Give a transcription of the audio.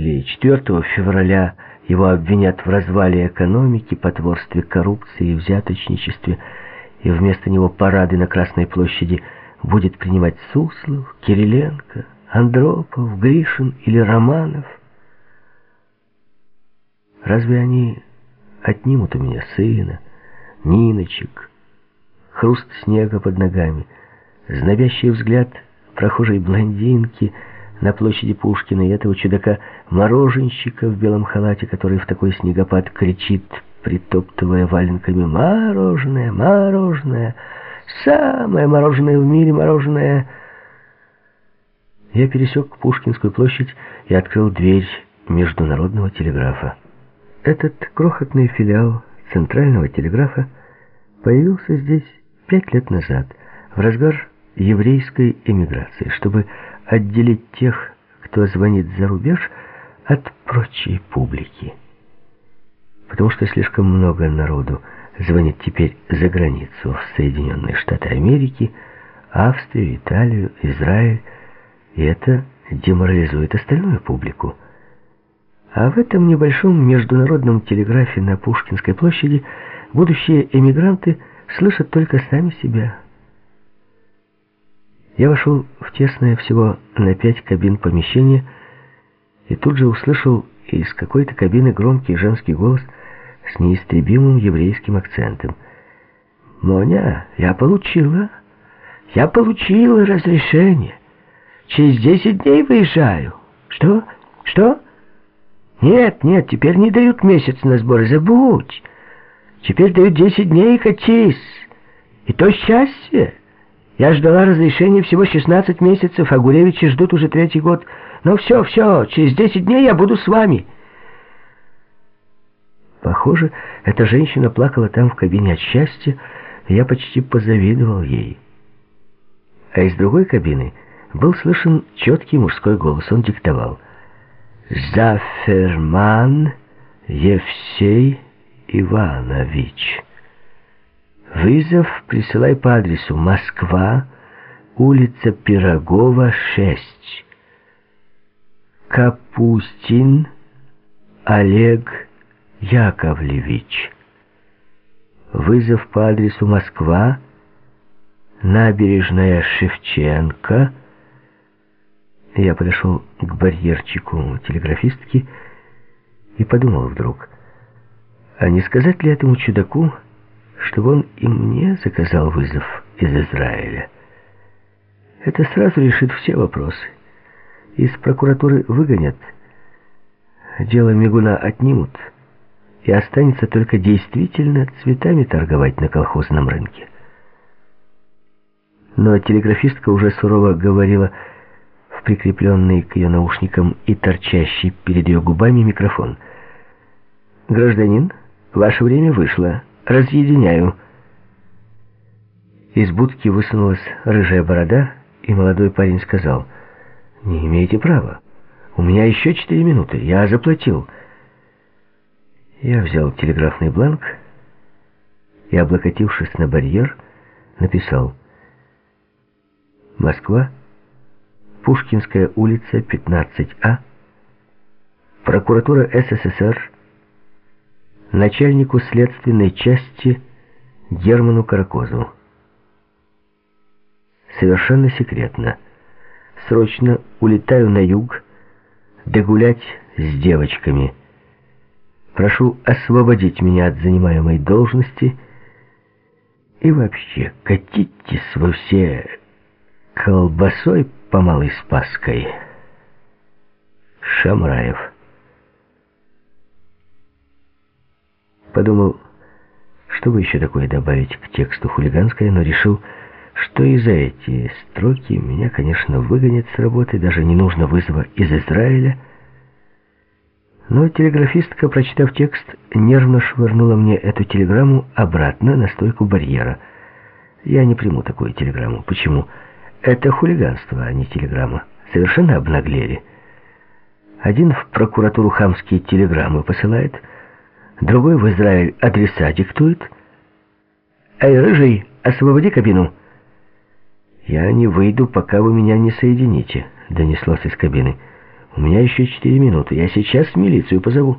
или 4 февраля его обвинят в развале экономики, потворстве коррупции и взяточничестве, и вместо него парады на Красной площади будет принимать Суслов, Кириленко, Андропов, Гришин или Романов. Разве они отнимут у меня сына, Ниночек, хруст снега под ногами, знобящий взгляд прохожей блондинки — на площади Пушкина и этого чудака-мороженщика в белом халате, который в такой снегопад кричит, притоптывая валенками «Мороженое! Мороженое! Самое мороженое в мире мороженое!» Я пересек Пушкинскую площадь и открыл дверь международного телеграфа. Этот крохотный филиал Центрального телеграфа появился здесь пять лет назад, в разгар еврейской эмиграции, чтобы отделить тех, кто звонит за рубеж, от прочей публики. Потому что слишком много народу звонит теперь за границу, в Соединенные Штаты Америки, Австрию, Италию, Израиль, и это деморализует остальную публику. А в этом небольшом международном телеграфе на Пушкинской площади будущие эмигранты слышат только сами себя – я вошел в тесное всего на пять кабин помещение и тут же услышал из какой-то кабины громкий женский голос с неистребимым еврейским акцентом. «Моня, я получила, я получила разрешение. Через десять дней выезжаю. Что? Что? Нет, нет, теперь не дают месяц на сбор, забудь. Теперь дают десять дней и катись. И то счастье». Я ждала разрешения всего 16 месяцев, а Гуревичи ждут уже третий год. Ну все, все, через 10 дней я буду с вами. Похоже, эта женщина плакала там в кабине от счастья, и я почти позавидовал ей. А из другой кабины был слышен четкий мужской голос. Он диктовал. «Заферман Евсей Иванович». Вызов присылай по адресу Москва, улица Пирогова, 6. Капустин Олег Яковлевич. Вызов по адресу Москва, набережная Шевченко. Я подошел к барьерчику телеграфистки и подумал вдруг, а не сказать ли этому чудаку, чтобы он и мне заказал вызов из Израиля. Это сразу решит все вопросы. Из прокуратуры выгонят, дело Мигуна отнимут, и останется только действительно цветами торговать на колхозном рынке. Но телеграфистка уже сурово говорила в прикрепленный к ее наушникам и торчащий перед ее губами микрофон. «Гражданин, ваше время вышло» разъединяю». Из будки высунулась рыжая борода, и молодой парень сказал, «Не имеете права. У меня еще четыре минуты. Я заплатил». Я взял телеграфный бланк и, облокотившись на барьер, написал «Москва, Пушкинская улица, 15А, прокуратура СССР, начальнику следственной части Герману Каракозу. Совершенно секретно. Срочно улетаю на юг, догулять с девочками. Прошу освободить меня от занимаемой должности и вообще катитесь вы все колбасой по Малой Спасской. Шамраев. Подумал, что бы еще такое добавить к тексту хулиганское, но решил, что и за эти строки меня, конечно, выгонят с работы, даже не нужно вызова из Израиля. Но телеграфистка, прочитав текст, нервно швырнула мне эту телеграмму обратно на стойку барьера. Я не приму такую телеграмму. Почему? Это хулиганство, а не телеграмма. Совершенно обнаглели. Один в прокуратуру хамские телеграммы посылает, другой в Израиль адреса диктует. «Эй, рыжий, освободи кабину!» «Я не выйду, пока вы меня не соедините», — донеслось из кабины. У меня еще четыре минуты. Я сейчас милицию позову.